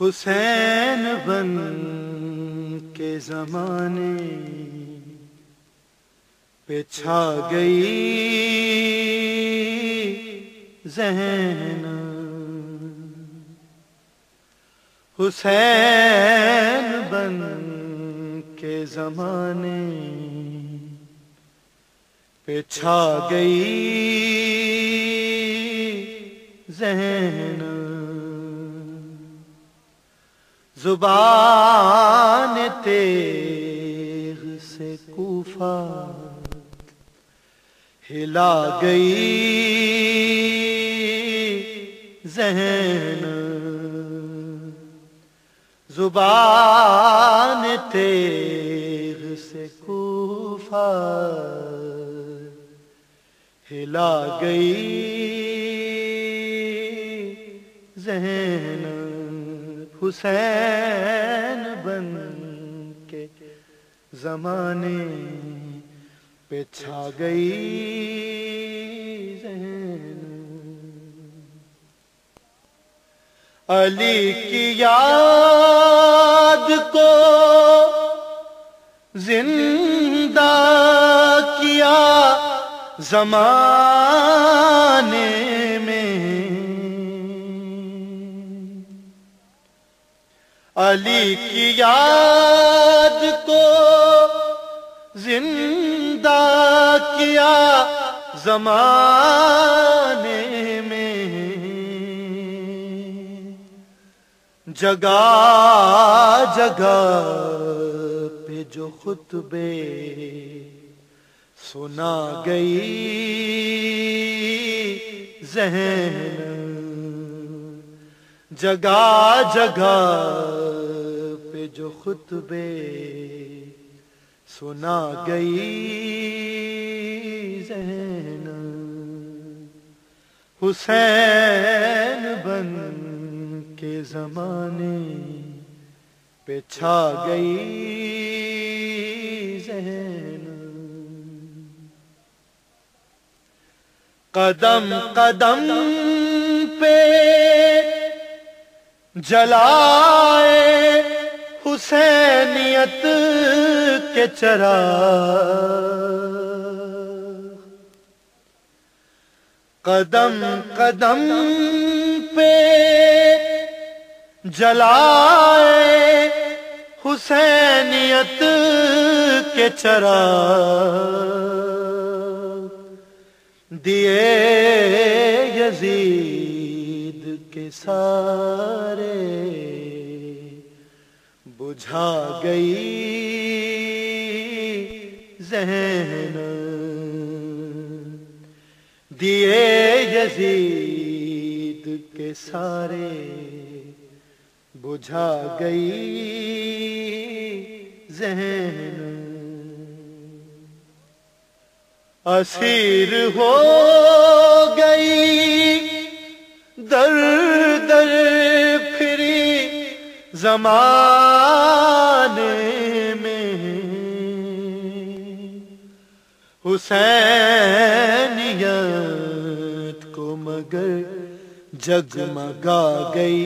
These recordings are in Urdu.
حسین بن کے زمانے پہ چھا گئی ذہن۔ حسین بن کے زمانے پہ چھا گئی ذہن۔ زبان تیغ سے کوفہ ہلا گئی ذہن زبان تیغ سے کوفہ ہلا گئی ذہن حسین بن کے زمانے پہ چھا گئی ذہن۔ علی کی یاد کو زندہ کیا زمانے علی کی یاد کو زندہ کیا زمانے میں جگہ جگہ پہ جو خطبے سنا گئی ذہن جگہ جگہ پہ جو خطبے سنا گئی ذہن۔ حسین بن کے زمانے پہ چھا گئی ذہن۔ قدم قدم جلائے حسینیت کے چرا قدم قدم پہ جلائے حسینیت کے چرا دیے یزید کے سارے بجھا گئی ذہن۔ دیے یزید کے سارے بجھا گئی ذہن۔ اسیر ہو گئی زمانے میں حسینیت کو مگر جگمگا گئی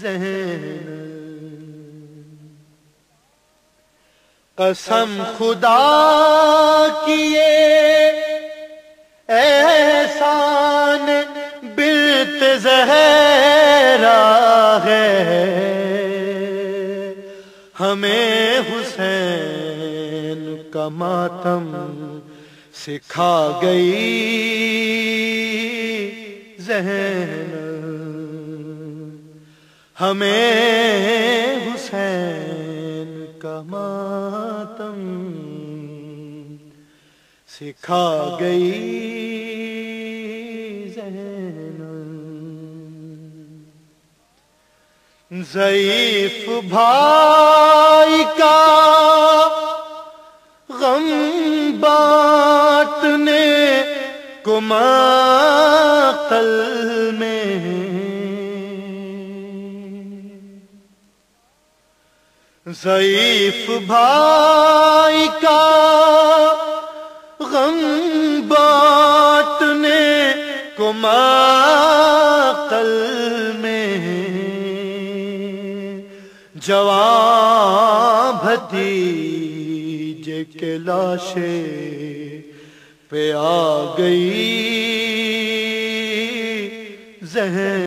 ذہن۔ قسم خدا کیے احسان بلت زہرا ہمیں حسین کا ماتم سکھا گئی۔ ذہن۔ ہمیں حسین کا ماتم سکھا گئی۔ ضعیف بھائی کا غم باتنے کماقل میں ضعیف بھائی کا غم باتنے کماقل میں جوان بھتیجے کے لاشے پہ آ گئی ذہن